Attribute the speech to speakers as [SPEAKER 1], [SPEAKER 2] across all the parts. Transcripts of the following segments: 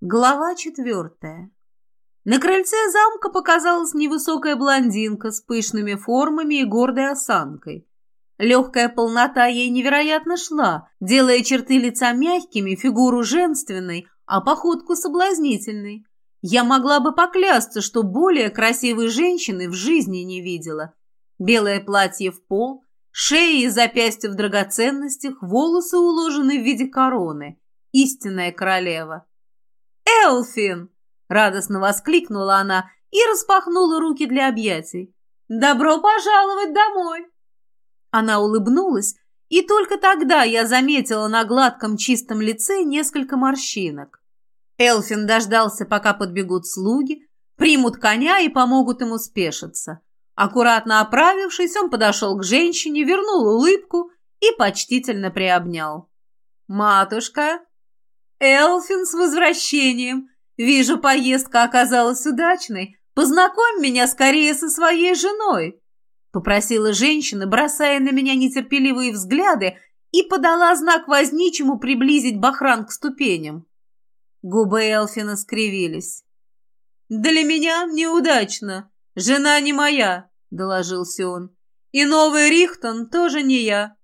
[SPEAKER 1] Глава четвертая. На крыльце замка показалась невысокая блондинка с пышными формами и гордой осанкой. Легкая полнота ей невероятно шла, делая черты лица мягкими, фигуру женственной, а походку соблазнительной. Я могла бы поклясться, что более красивой женщины в жизни не видела. Белое платье в пол, шея и запястья в драгоценностях, волосы уложены в виде короны. Истинная королева. «Элфин!» — радостно воскликнула она и распахнула руки для объятий. «Добро пожаловать домой!» Она улыбнулась, и только тогда я заметила на гладком чистом лице несколько морщинок. Элфин дождался, пока подбегут слуги, примут коня и помогут ему спешиться. Аккуратно оправившись, он подошел к женщине, вернул улыбку и почтительно приобнял. «Матушка!» «Элфин, с возвращением! Вижу, поездка оказалась удачной. Познакомь меня скорее со своей женой!» Попросила женщина, бросая на меня нетерпеливые взгляды, и подала знак возничему приблизить Бахран к ступеням. Губы Элфина скривились. «Для меня неудачно. Жена не моя», — доложился он. «И новый Рихтон тоже не я».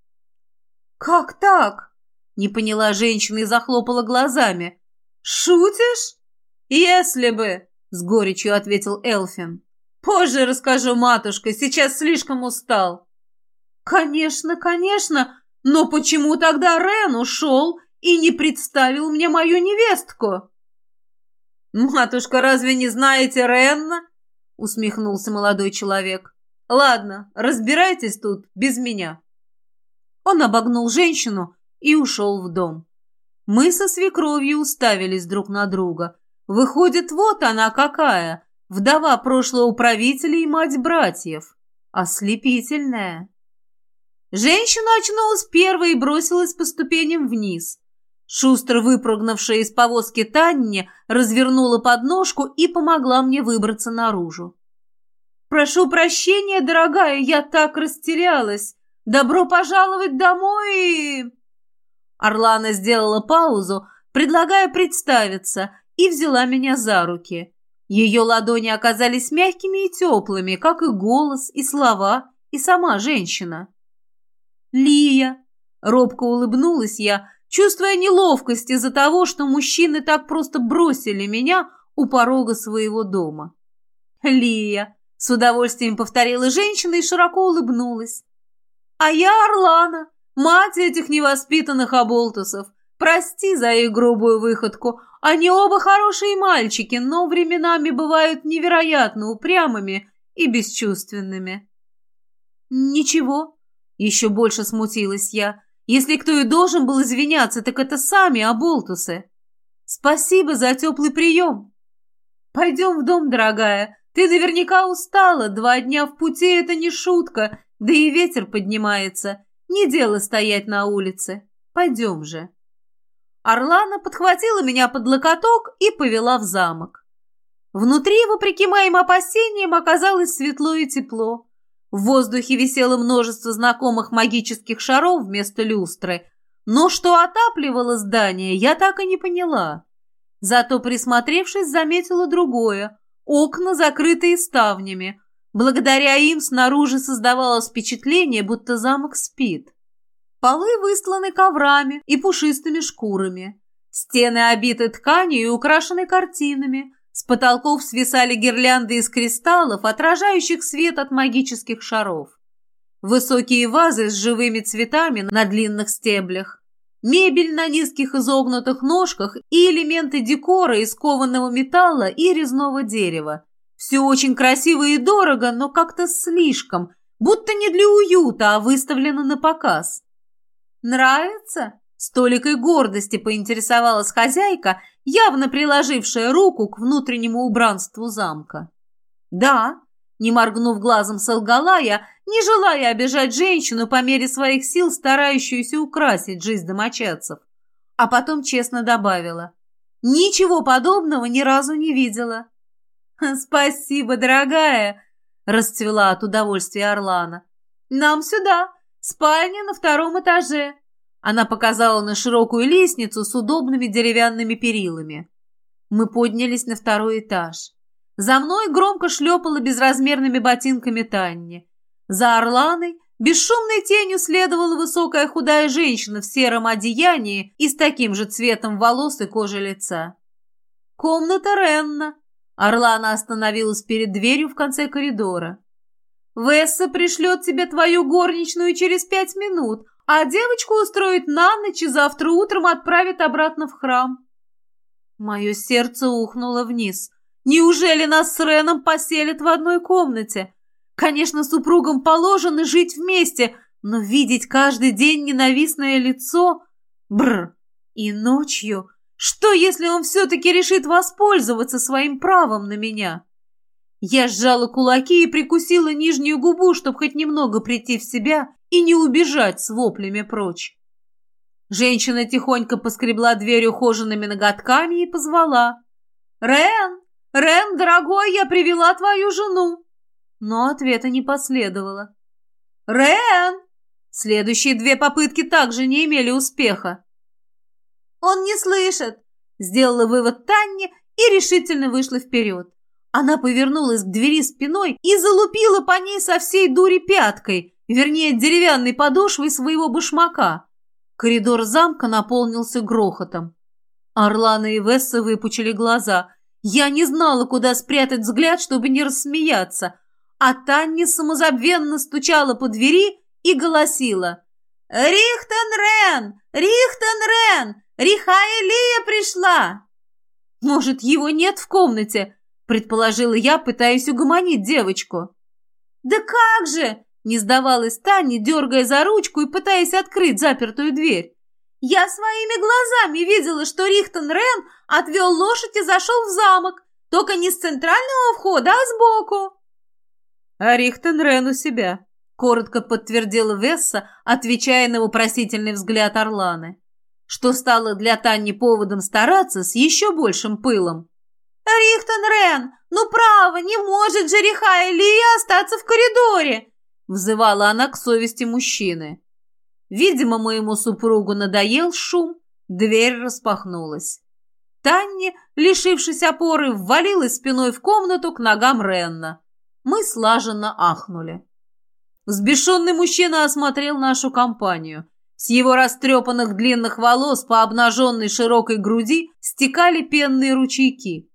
[SPEAKER 1] «Как так?» Не поняла женщина и захлопала глазами. «Шутишь?» «Если бы!» — с горечью ответил Элфин. «Позже расскажу, матушка, сейчас слишком устал». «Конечно, конечно, но почему тогда Рен ушел и не представил мне мою невестку?» «Матушка, разве не знаете Ренна?» — усмехнулся молодой человек. «Ладно, разбирайтесь тут без меня». Он обогнул женщину, и ушел в дом. Мы со свекровью уставились друг на друга. Выходит, вот она какая, вдова прошлого правителя и мать братьев. Ослепительная. Женщина очнулась первой и бросилась по ступеням вниз. Шустро выпрыгнувшая из повозки Танне развернула подножку и помогла мне выбраться наружу. «Прошу прощения, дорогая, я так растерялась. Добро пожаловать домой!» Орлана сделала паузу, предлагая представиться, и взяла меня за руки. Ее ладони оказались мягкими и теплыми, как и голос, и слова, и сама женщина. «Лия!» — робко улыбнулась я, чувствуя неловкость из-за того, что мужчины так просто бросили меня у порога своего дома. «Лия!» — с удовольствием повторила женщина и широко улыбнулась. «А я Орлана!» Мать этих невоспитанных оболтусов. Прости за их грубую выходку. Они оба хорошие мальчики, но временами бывают невероятно упрямыми и бесчувственными. Ничего, еще больше смутилась я. Если кто и должен был извиняться, так это сами оболтусы. Спасибо за теплый прием. Пойдем в дом, дорогая. Ты наверняка устала. Два дня в пути — это не шутка. Да и ветер поднимается. Не дело стоять на улице. Пойдем же. Орлана подхватила меня под локоток и повела в замок. Внутри, вопреки моим опасениям, оказалось светло и тепло. В воздухе висело множество знакомых магических шаров вместо люстры, но что отапливало здание, я так и не поняла. Зато, присмотревшись, заметила другое. Окна, закрытые ставнями, Благодаря им снаружи создавалось впечатление, будто замок спит. Полы высланы коврами и пушистыми шкурами. Стены обиты тканью и украшены картинами. С потолков свисали гирлянды из кристаллов, отражающих свет от магических шаров. Высокие вазы с живыми цветами на длинных стеблях. Мебель на низких изогнутых ножках и элементы декора из кованого металла и резного дерева. Все очень красиво и дорого, но как-то слишком, будто не для уюта, а выставлено на показ. «Нравится?» – с толикой гордости поинтересовалась хозяйка, явно приложившая руку к внутреннему убранству замка. «Да», – не моргнув глазом солгала я, не желая обижать женщину по мере своих сил, старающуюся украсить жизнь домочадцев. А потом честно добавила. «Ничего подобного ни разу не видела». «Спасибо, дорогая!» – расцвела от удовольствия Орлана. «Нам сюда! Спальня на втором этаже!» Она показала на широкую лестницу с удобными деревянными перилами. Мы поднялись на второй этаж. За мной громко шлепала безразмерными ботинками Танни. За Орланой бесшумной тенью следовала высокая худая женщина в сером одеянии и с таким же цветом волос и кожи лица. «Комната Ренна». Орлана остановилась перед дверью в конце коридора. «Весса пришлет тебе твою горничную через пять минут, а девочку устроит на ночь и завтра утром отправит обратно в храм». Мое сердце ухнуло вниз. Неужели нас с Реном поселят в одной комнате? Конечно, супругам положено жить вместе, но видеть каждый день ненавистное лицо... Бр. И ночью... Что, если он все-таки решит воспользоваться своим правом на меня? Я сжала кулаки и прикусила нижнюю губу, чтобы хоть немного прийти в себя и не убежать с воплями прочь. Женщина тихонько поскребла дверь ухоженными ноготками и позвала. «Рен! Рен, дорогой, я привела твою жену!» Но ответа не последовало. «Рен!» Следующие две попытки также не имели успеха. «Он не слышит!» Сделала вывод Танни и решительно вышла вперед. Она повернулась к двери спиной и залупила по ней со всей дури пяткой, вернее, деревянной подошвой своего башмака. Коридор замка наполнился грохотом. Орлана и Весса выпучили глаза. Я не знала, куда спрятать взгляд, чтобы не рассмеяться. А Таня самозабвенно стучала по двери и голосила. «Рихтен Рен! Рихтен Рен! Рихая Лия пришла!» «Может, его нет в комнате?» предположила я, пытаясь угомонить девочку. «Да как же!» Не сдавалась Таня, дергая за ручку и пытаясь открыть запертую дверь. «Я своими глазами видела, что Рихтон Рен отвел лошадь и зашел в замок, только не с центрального входа, а сбоку». «А Рихтон Рен у себя», — коротко подтвердила Весса, отвечая на вопросительный взгляд Орланы, что стало для Тани поводом стараться с еще большим пылом. «Рихтон Рен, ну право, не может же Риха Лия остаться в коридоре!» Взывала она к совести мужчины. Видимо, моему супругу надоел шум, дверь распахнулась. Танни, лишившись опоры, ввалилась спиной в комнату к ногам Ренна. Мы слаженно ахнули. Взбешенный мужчина осмотрел нашу компанию. С его растрепанных длинных волос по обнаженной широкой груди стекали пенные ручейки.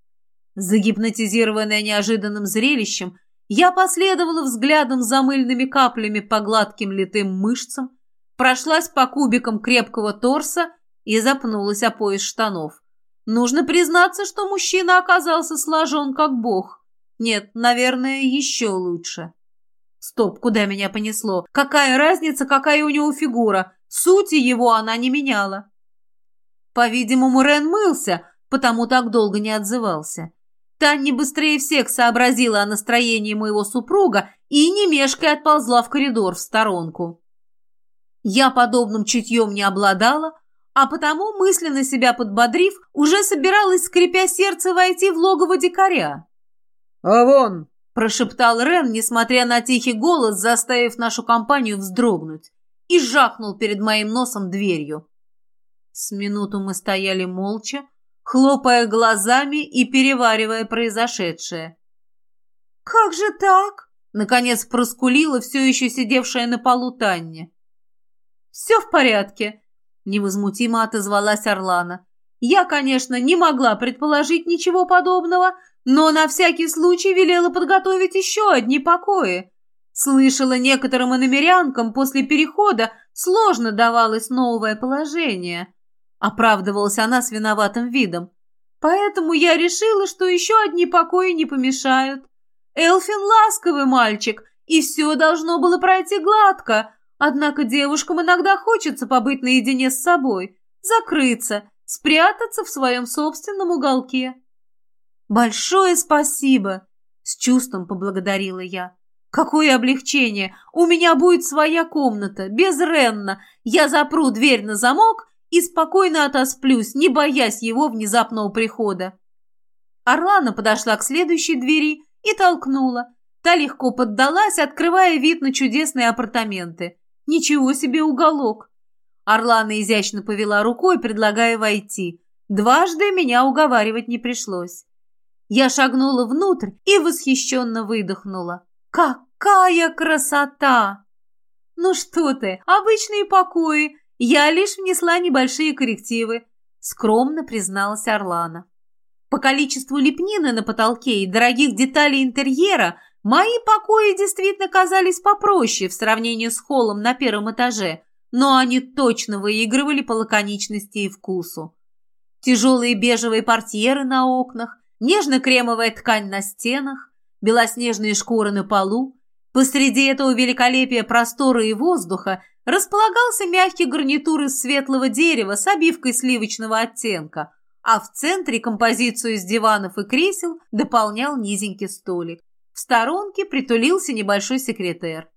[SPEAKER 1] Загипнотизированная неожиданным зрелищем, я последовала взглядом за мыльными каплями по гладким литым мышцам, прошлась по кубикам крепкого торса и запнулась о пояс штанов. Нужно признаться, что мужчина оказался сложен как бог. Нет, наверное, еще лучше. Стоп, куда меня понесло? Какая разница, какая у него фигура? Сути его она не меняла. По-видимому, Рен мылся, потому так долго не отзывался. Таня быстрее всех сообразила о настроении моего супруга и, не мешкая, отползла в коридор в сторонку. Я подобным чутьем не обладала, а потому, мысленно себя подбодрив, уже собиралась, скрипя сердце, войти в логово дикаря.
[SPEAKER 2] «А вон!»
[SPEAKER 1] – прошептал Рен, несмотря на тихий голос, заставив нашу компанию вздрогнуть, и жахнул перед моим носом дверью. С минуту мы стояли молча, хлопая глазами и переваривая произошедшее. «Как же так?» — наконец проскулила все еще сидевшая на полу Таня. «Все в порядке», — невозмутимо отозвалась Орлана. «Я, конечно, не могла предположить ничего подобного, но на всякий случай велела подготовить еще одни покои. Слышала, некоторым иномерянкам после перехода сложно давалось новое положение». Оправдывалась она с виноватым видом. Поэтому я решила, что еще одни покои не помешают. Элфин ласковый мальчик, и все должно было пройти гладко. Однако девушкам иногда хочется побыть наедине с собой, закрыться, спрятаться в своем собственном уголке. «Большое спасибо!» — с чувством поблагодарила я. «Какое облегчение! У меня будет своя комната, без Ренна. Я запру дверь на замок и спокойно отосплюсь, не боясь его внезапного прихода. Орлана подошла к следующей двери и толкнула. Та легко поддалась, открывая вид на чудесные апартаменты. Ничего себе уголок! Орлана изящно повела рукой, предлагая войти. Дважды меня уговаривать не пришлось. Я шагнула внутрь и восхищенно выдохнула. «Какая красота!» «Ну что ты, обычные покои. Я лишь внесла небольшие коррективы», — скромно призналась Орлана. По количеству лепнины на потолке и дорогих деталей интерьера мои покои действительно казались попроще в сравнении с холлом на первом этаже, но они точно выигрывали по лаконичности и вкусу. Тяжелые бежевые портьеры на окнах, нежно-кремовая ткань на стенах, белоснежные шкуры на полу. Посреди этого великолепия простора и воздуха располагался мягкий гарнитур из светлого дерева с обивкой сливочного оттенка, а в центре композицию из диванов и кресел дополнял низенький столик. В сторонке притулился небольшой секретер.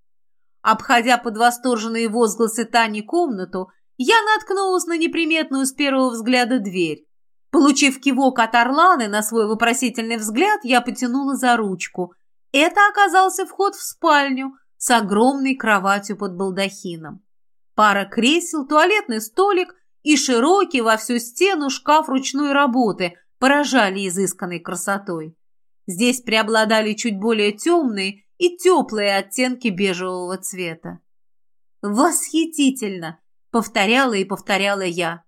[SPEAKER 1] Обходя под восторженные возгласы Тани комнату, я наткнулась на неприметную с первого взгляда дверь. Получив кивок от Орланы на свой вопросительный взгляд, я потянула за ручку. Это оказался вход в спальню с огромной кроватью под балдахином. Пара кресел, туалетный столик и широкий во всю стену шкаф ручной работы поражали изысканной красотой. Здесь преобладали чуть более темные и теплые оттенки бежевого цвета. «Восхитительно!» — повторяла и повторяла я.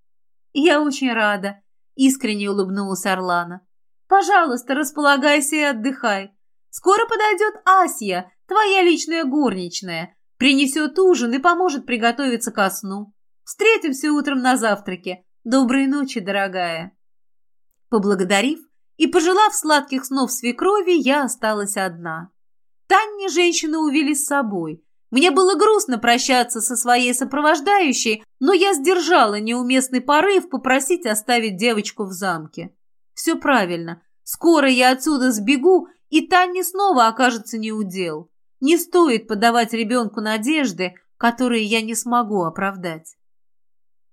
[SPEAKER 1] «Я очень рада», — искренне улыбнулась Орлана. «Пожалуйста, располагайся и отдыхай. Скоро подойдет Асия, твоя личная горничная, принесет ужин и поможет приготовиться ко сну. Встретимся утром на завтраке. Доброй ночи, дорогая». Поблагодарив и пожелав сладких снов свекрови, я осталась одна. Танни женщины увели с собой. Мне было грустно прощаться со своей сопровождающей, но я сдержала неуместный порыв попросить оставить девочку в замке. Все правильно. Скоро я отсюда сбегу, и Танни снова окажется неудел. Не стоит подавать ребенку надежды, которые я не смогу оправдать.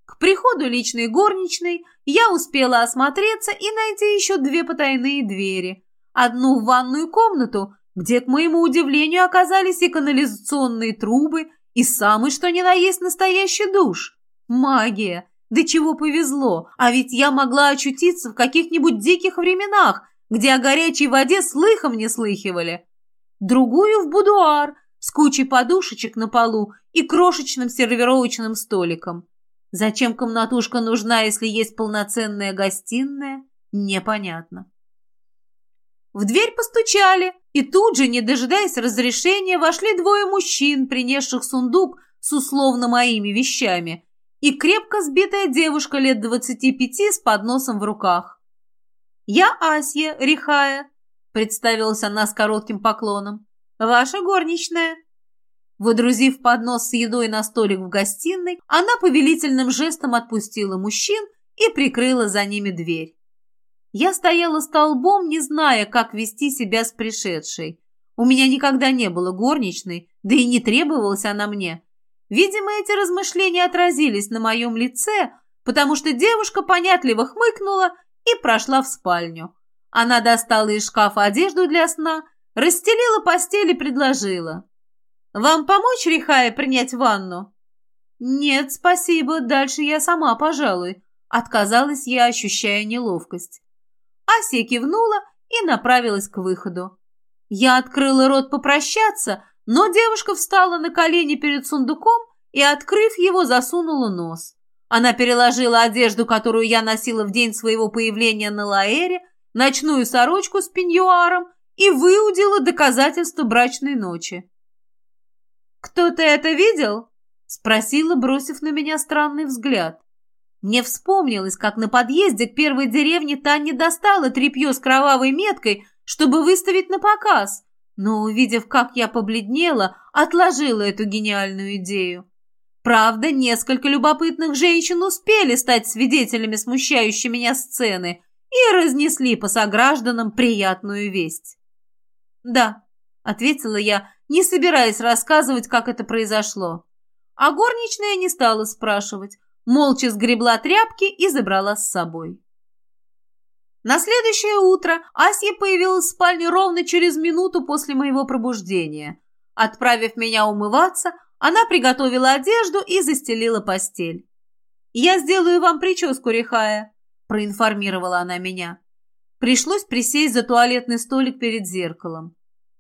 [SPEAKER 1] К приходу личной горничной я успела осмотреться и найти еще две потайные двери. Одну в ванную комнату, где, к моему удивлению, оказались и канализационные трубы, и самый что ни на есть настоящий душ. Магия! Да чего повезло, а ведь я могла очутиться в каких-нибудь диких временах, где о горячей воде слыхом не слыхивали. Другую в будуар с кучей подушечек на полу и крошечным сервировочным столиком. Зачем комнатушка нужна, если есть полноценная гостиная, непонятно. В дверь постучали, и тут же, не дожидаясь разрешения, вошли двое мужчин, принесших сундук с условно моими вещами, и крепко сбитая девушка лет двадцати пяти с подносом в руках. «Я Асья Рихая», — представилась она с коротким поклоном. «Ваша горничная». Водрузив поднос с едой на столик в гостиной, она повелительным жестом отпустила мужчин и прикрыла за ними дверь. Я стояла столбом, не зная, как вести себя с пришедшей. У меня никогда не было горничной, да и не требовалась она мне. Видимо, эти размышления отразились на моем лице, потому что девушка понятливо хмыкнула и прошла в спальню. Она достала из шкафа одежду для сна, расстелила постель и предложила. «Вам помочь, Рихая, принять ванну?» «Нет, спасибо, дальше я сама, пожалуй», — отказалась я, ощущая неловкость. Ася кивнула и направилась к выходу. Я открыла рот попрощаться, но девушка встала на колени перед сундуком и, открыв его, засунула нос. Она переложила одежду, которую я носила в день своего появления на Лаэре, ночную сорочку с пеньюаром и выудила доказательство брачной ночи. «Кто-то это видел?» — спросила, бросив на меня странный взгляд. Мне вспомнилось, как на подъезде к первой деревне Таня достала тряпье с кровавой меткой, чтобы выставить на показ, но, увидев, как я побледнела, отложила эту гениальную идею. Правда, несколько любопытных женщин успели стать свидетелями смущающей меня сцены и разнесли по согражданам приятную весть. «Да», — ответила я, не собираясь рассказывать, как это произошло. А горничная не стала спрашивать молча сгребла тряпки и забрала с собой. На следующее утро Асья появилась в спальне ровно через минуту после моего пробуждения. Отправив меня умываться, она приготовила одежду и застелила постель. «Я сделаю вам прическу, Рихая», проинформировала она меня. Пришлось присесть за туалетный столик перед зеркалом.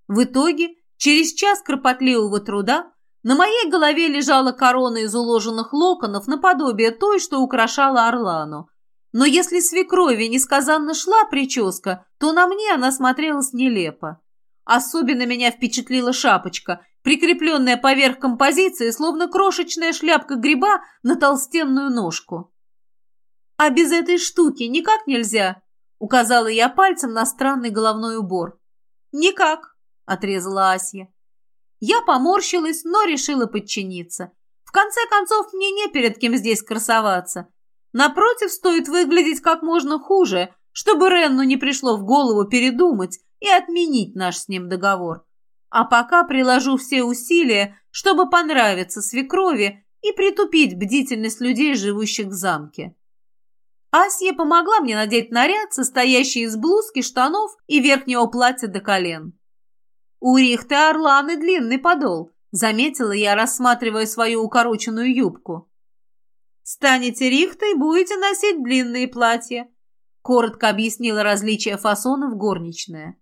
[SPEAKER 1] В итоге, через час кропотливого труда, на моей голове лежала корона из уложенных локонов наподобие той, что украшала Орлану. Но если свекрови несказанно шла прическа, то на мне она смотрелась нелепо. Особенно меня впечатлила шапочка, прикрепленная поверх композиции, словно крошечная шляпка гриба на толстенную ножку. «А без этой штуки никак нельзя?» — указала я пальцем на странный головной убор. «Никак», — отрезала Асья. Я поморщилась, но решила подчиниться. В конце концов, мне не перед кем здесь красоваться. Напротив, стоит выглядеть как можно хуже, чтобы Ренну не пришло в голову передумать и отменить наш с ним договор. А пока приложу все усилия, чтобы понравиться свекрови и притупить бдительность людей, живущих в замке. Асья помогла мне надеть наряд, состоящий из блузки, штанов и верхнего платья до колен. У Рихты Орланы длинный подол, заметила я, рассматривая свою укороченную юбку. «Станете Рихтой, будете носить длинные платья», коротко объяснила различие фасонов горничная.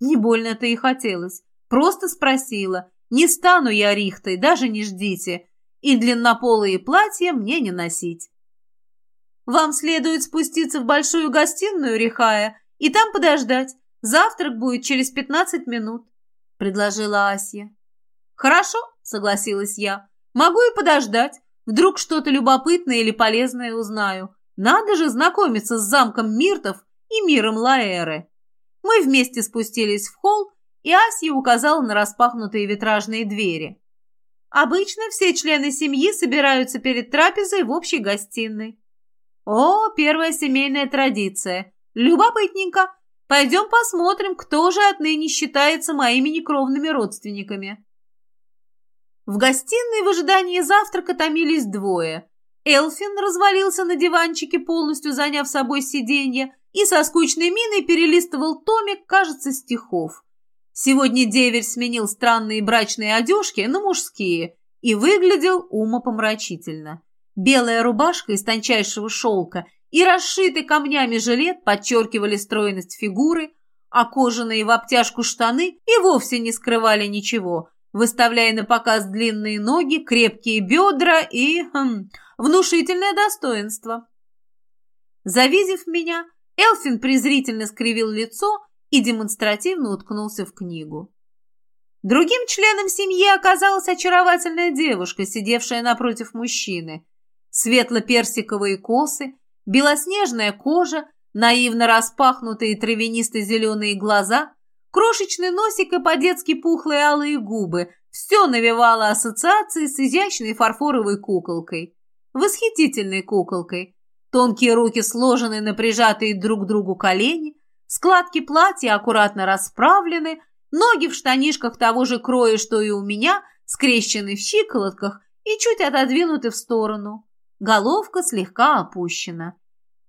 [SPEAKER 1] Не больно-то и хотелось. Просто спросила. Не стану я рихтой, даже не ждите. И длиннополые платья мне не носить. Вам следует спуститься в большую гостиную, Рихая, и там подождать. Завтрак будет через пятнадцать минут, — предложила Асья. Хорошо, — согласилась я. Могу и подождать. Вдруг что-то любопытное или полезное узнаю. Надо же знакомиться с замком Миртов и миром Лаэры. Мы вместе спустились в холл, и Асья указала на распахнутые витражные двери. Обычно все члены семьи собираются перед трапезой в общей гостиной. О, первая семейная традиция. Любопытненько. Пойдем посмотрим, кто же отныне считается моими некровными родственниками. В гостиной в ожидании завтрака томились двое. Элфин развалился на диванчике, полностью заняв собой сиденье, и со скучной миной перелистывал томик, кажется, стихов. Сегодня деверь сменил странные брачные одежки на мужские и выглядел умопомрачительно. Белая рубашка из тончайшего шелка и расшитый камнями жилет подчеркивали стройность фигуры, а кожаные в обтяжку штаны и вовсе не скрывали ничего, выставляя на показ длинные ноги, крепкие бедра и хм, внушительное достоинство. Завидев меня, Элфин презрительно скривил лицо и демонстративно уткнулся в книгу. Другим членом семьи оказалась очаровательная девушка, сидевшая напротив мужчины. Светло-персиковые косы, белоснежная кожа, наивно распахнутые травянисто-зеленые глаза, крошечный носик и по-детски пухлые алые губы – все навевало ассоциации с изящной фарфоровой куколкой. Восхитительной куколкой – Тонкие руки сложены на прижатые друг к другу колени, складки платья аккуратно расправлены, ноги в штанишках того же кроя, что и у меня, скрещены в щиколотках и чуть отодвинуты в сторону. Головка слегка опущена.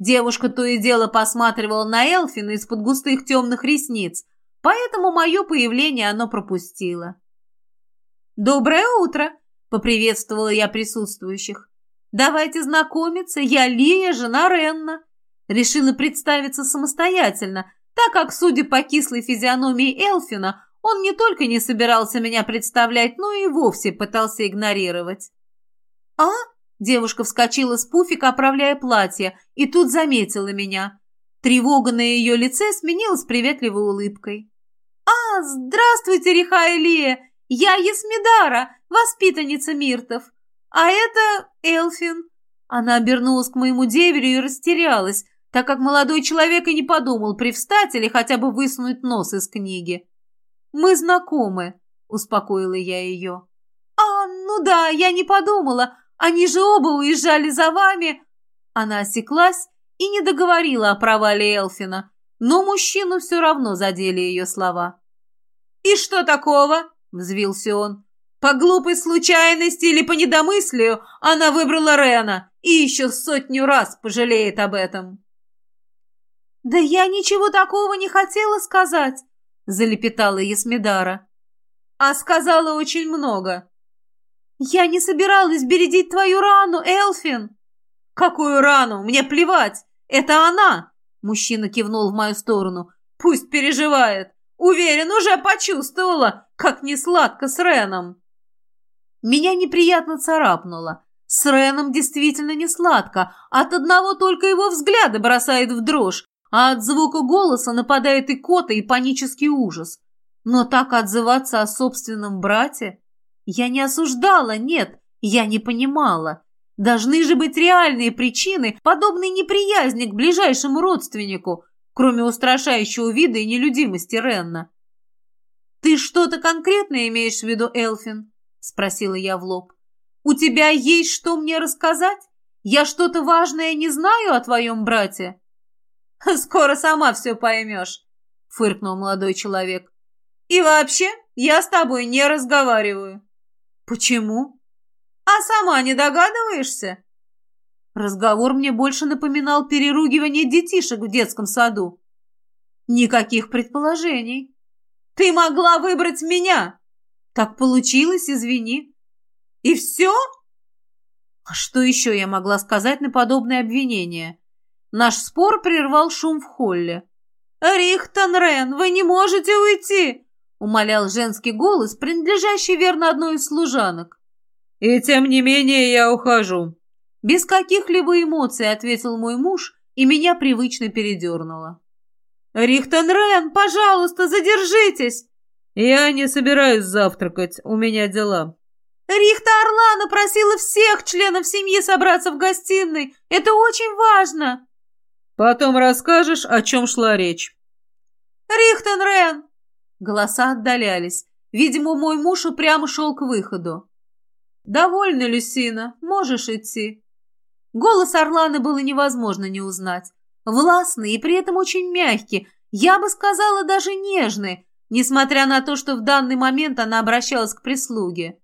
[SPEAKER 1] Девушка то и дело посматривала на Элфина из-под густых темных ресниц, поэтому мое появление оно пропустило. «Доброе утро!» — поприветствовала я присутствующих. «Давайте знакомиться, я Лия, жена Ренна». Решила представиться самостоятельно, так как, судя по кислой физиономии Элфина, он не только не собирался меня представлять, но и вовсе пытался игнорировать. «А?» – девушка вскочила с пуфика, оправляя платье, и тут заметила меня. Тревога на ее лице сменилась приветливой улыбкой. «А, здравствуйте, Риха Лия! Я Есмидара, воспитанница Миртов. «А это Элфин». Она обернулась к моему деверю и растерялась, так как молодой человек и не подумал привстать или хотя бы высунуть нос из книги. «Мы знакомы», — успокоила я ее. «А, ну да, я не подумала. Они же оба уезжали за вами». Она осеклась и не договорила о провале Элфина, но мужчину все равно задели ее слова. «И что такого?» — взвился он. По глупой случайности или по недомыслию она выбрала Рена и еще сотню раз пожалеет об этом. «Да я ничего такого не хотела сказать», — залепетала Есмидара. «А сказала очень много». «Я не собиралась бередить твою рану, Элфин!» «Какую рану? Мне плевать! Это она!» Мужчина кивнул в мою сторону. «Пусть переживает. Уверен, уже почувствовала, как несладко с Реном». Меня неприятно царапнуло. С Реном действительно не сладко. От одного только его взгляда бросает в дрожь, а от звука голоса нападает и кота, и панический ужас. Но так отзываться о собственном брате? Я не осуждала, нет, я не понимала. Должны же быть реальные причины подобной неприязни к ближайшему родственнику, кроме устрашающего вида и нелюдимости Ренна. «Ты что-то конкретное имеешь в виду, Элфин?» – спросила я в лоб. «У тебя есть что мне рассказать? Я что-то важное не знаю о твоем брате?» «Скоро сама все поймешь», – фыркнул молодой человек. «И вообще, я с тобой не разговариваю». «Почему?» «А сама не догадываешься?» Разговор мне больше напоминал переругивание детишек в детском саду. Никаких предположений. «Ты могла выбрать меня!» «Так получилось, извини». «И все?» А что еще я могла сказать на подобное обвинение? Наш спор прервал шум в холле. «Рихтон Рен, вы не можете уйти!» Умолял женский голос, принадлежащий верно одной из служанок. «И тем не менее я ухожу». Без каких-либо эмоций ответил мой муж, и меня привычно передернуло. «Рихтон Рен, пожалуйста, задержитесь!» «Я не собираюсь завтракать, у меня дела». «Рихта Орлана просила всех членов семьи собраться в гостиной. Это очень важно!»
[SPEAKER 2] «Потом расскажешь, о чем шла речь».
[SPEAKER 1] «Рихтон Рен!» Голоса отдалялись. Видимо, мой муж упрямо шел к выходу. «Довольно, Люсина, можешь идти». Голос Орланы было невозможно не узнать. Властный и при этом очень мягкий, я бы сказала, даже нежный, несмотря на то, что в данный момент она обращалась к прислуге.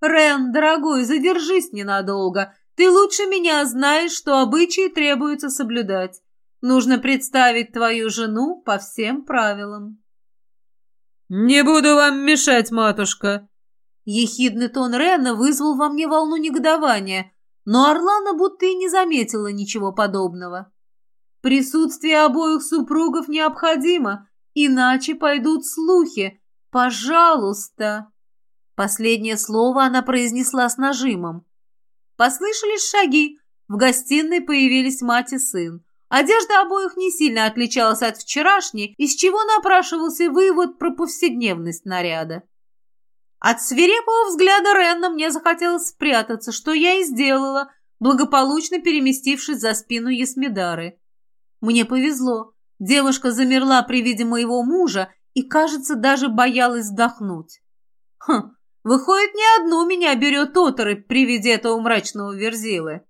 [SPEAKER 1] «Рен, дорогой, задержись ненадолго. Ты лучше меня знаешь, что обычаи требуется соблюдать. Нужно представить твою жену по всем правилам».
[SPEAKER 2] «Не буду вам мешать, матушка!»
[SPEAKER 1] Ехидный тон Рена вызвал во мне волну негодования, но Орлана будто и не заметила ничего подобного. Присутствие обоих супругов необходимо, иначе пойдут слухи. Пожалуйста. Последнее слово она произнесла с нажимом. Послышались шаги. В гостиной появились мать и сын. Одежда обоих не сильно отличалась от вчерашней, из чего напрашивался вывод про повседневность наряда. От свирепого взгляда Ренна мне захотелось спрятаться, что я и сделала, благополучно переместившись за спину Есмидары. Мне повезло. Девушка замерла при виде моего мужа и, кажется, даже боялась вдохнуть. Хм, выходит, не одну меня берет оторопь при виде этого мрачного верзилы.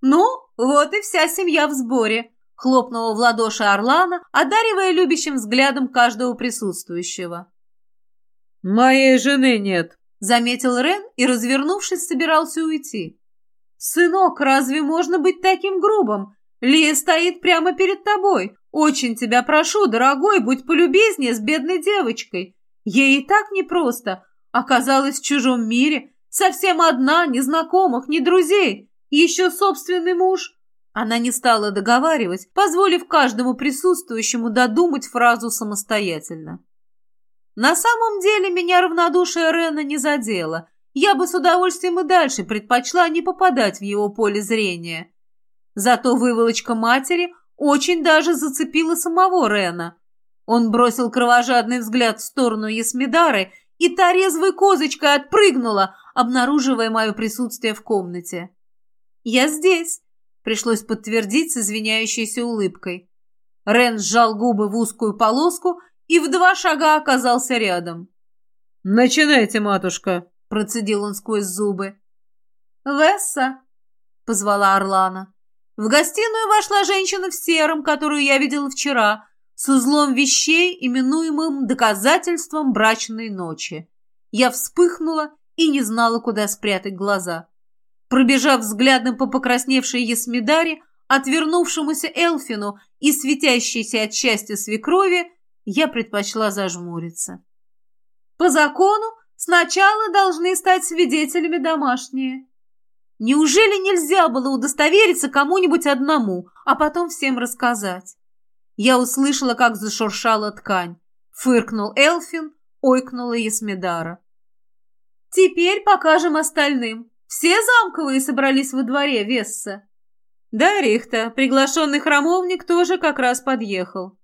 [SPEAKER 1] «Ну, вот и вся семья в сборе», — хлопнула в ладоши Орлана, одаривая любящим взглядом каждого присутствующего.
[SPEAKER 2] «Моей жены нет», —
[SPEAKER 1] заметил Рен и, развернувшись, собирался уйти. «Сынок, разве можно быть таким грубым? Лия стоит прямо перед тобой. Очень тебя прошу, дорогой, будь полюбезнее с бедной девочкой. Ей и так непросто. Оказалась в чужом мире, совсем одна, ни знакомых, ни друзей. Еще собственный муж». Она не стала договаривать, позволив каждому присутствующему додумать фразу самостоятельно. На самом деле меня равнодушие Рена не задело. Я бы с удовольствием и дальше предпочла не попадать в его поле зрения. Зато выволочка матери очень даже зацепила самого Рена. Он бросил кровожадный взгляд в сторону Есмидары, и та резвой козочкой отпрыгнула, обнаруживая мое присутствие в комнате. «Я здесь», — пришлось подтвердить с извиняющейся улыбкой. Рен сжал губы в узкую полоску и в два шага оказался рядом.
[SPEAKER 2] «Начинайте, матушка», —
[SPEAKER 1] процедил он сквозь зубы. «Весса», — позвала Орлана. В гостиную вошла женщина в сером, которую я видела вчера, с узлом вещей, именуемым доказательством брачной ночи. Я вспыхнула и не знала, куда спрятать глаза. Пробежав взглядом по покрасневшей Есмидаре, отвернувшемуся Элфину и светящейся от счастья свекрови, я предпочла зажмуриться. По закону сначала должны стать свидетелями домашние. Неужели нельзя было удостовериться кому-нибудь одному, а потом всем рассказать? Я услышала, как зашуршала ткань. Фыркнул Элфин, ойкнула Есмедара. «Теперь покажем остальным. Все замковые собрались во дворе Весса?» «Да, Рихта, приглашенный храмовник тоже как раз подъехал».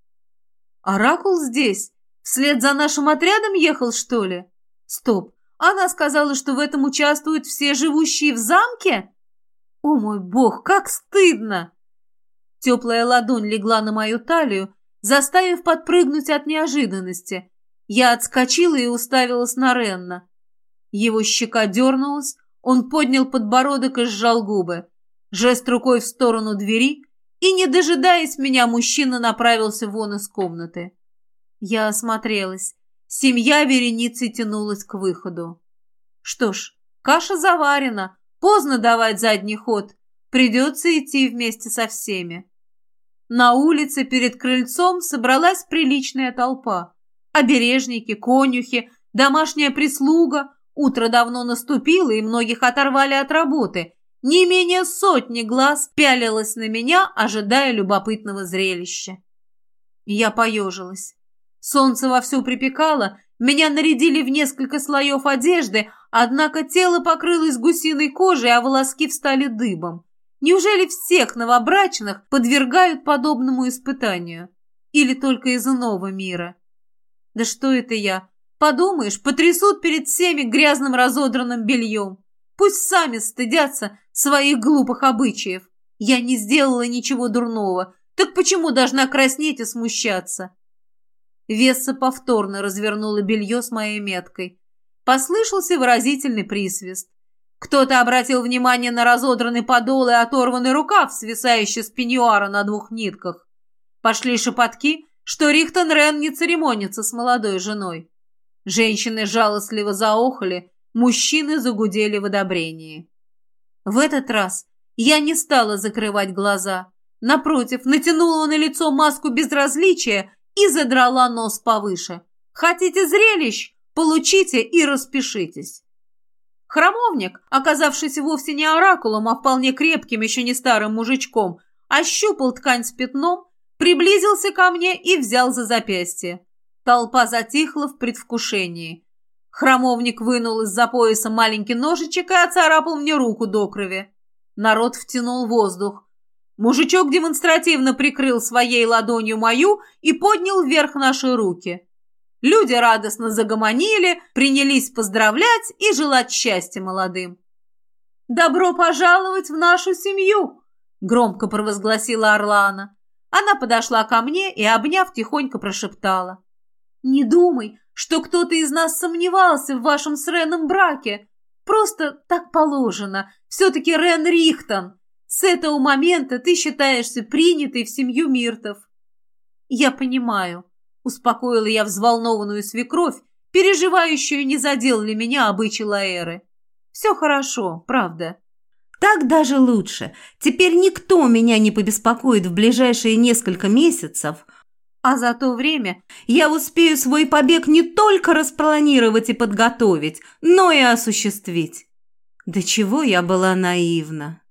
[SPEAKER 1] «Оракул здесь? Вслед за нашим отрядом ехал, что ли?» «Стоп, она сказала, что в этом участвуют все живущие в замке? О мой бог, как стыдно! Теплая ладонь легла на мою талию, заставив подпрыгнуть от неожиданности. Я отскочила и уставилась на Ренна. Его щека дернулась, он поднял подбородок и сжал губы. Жест рукой в сторону двери, и, не дожидаясь меня, мужчина направился вон из комнаты. Я осмотрелась. Семья вереницей тянулась к выходу. Что ж, каша заварена, поздно давать задний ход, придется идти вместе со всеми. На улице перед крыльцом собралась приличная толпа. Обережники, конюхи, домашняя прислуга. Утро давно наступило, и многих оторвали от работы. Не менее сотни глаз пялилось на меня, ожидая любопытного зрелища. Я поежилась. Солнце вовсю припекало, меня нарядили в несколько слоев одежды, однако тело покрылось гусиной кожей, а волоски встали дыбом. Неужели всех новобрачных подвергают подобному испытанию? Или только из иного мира? Да что это я? Подумаешь, потрясут перед всеми грязным разодранным бельем. Пусть сами стыдятся своих глупых обычаев. Я не сделала ничего дурного, так почему должна краснеть и смущаться? Весса повторно развернула белье с моей меткой. Послышался выразительный присвист. Кто-то обратил внимание на разодранный подол и оторванный рукав, свисающий с пеньюара на двух нитках. Пошли шепотки, что Рихтон Рен не церемонится с молодой женой. Женщины жалостливо заохали, мужчины загудели в одобрении. В этот раз я не стала закрывать глаза. Напротив, натянула на лицо маску безразличия и задрала нос повыше. Хотите зрелищ? Получите и распишитесь. Храмовник, оказавшийся вовсе не оракулом, а вполне крепким, еще не старым мужичком, ощупал ткань с пятном, приблизился ко мне и взял за запястье. Толпа затихла в предвкушении. Храмовник вынул из-за пояса маленький ножичек и оцарапал мне руку до крови. Народ втянул воздух. Мужичок демонстративно прикрыл своей ладонью мою и поднял вверх наши руки. Люди радостно загомонили, принялись поздравлять и желать счастья молодым. «Добро пожаловать в нашу семью!» — громко провозгласила Орлана. Она подошла ко мне и, обняв, тихонько прошептала. «Не думай, что кто-то из нас сомневался в вашем с Реном браке. Просто так положено. Все-таки Рен Рихтон. С этого момента ты считаешься принятой в семью Миртов. Я понимаю, успокоила я взволнованную свекровь, переживающую, не задел ли меня обычай Лаэры. Все хорошо, правда.
[SPEAKER 3] Так даже лучше. Теперь никто меня не побеспокоит в ближайшие несколько месяцев, а за то время я успею свой побег не только распланировать и подготовить, но и осуществить. До чего я была наивна.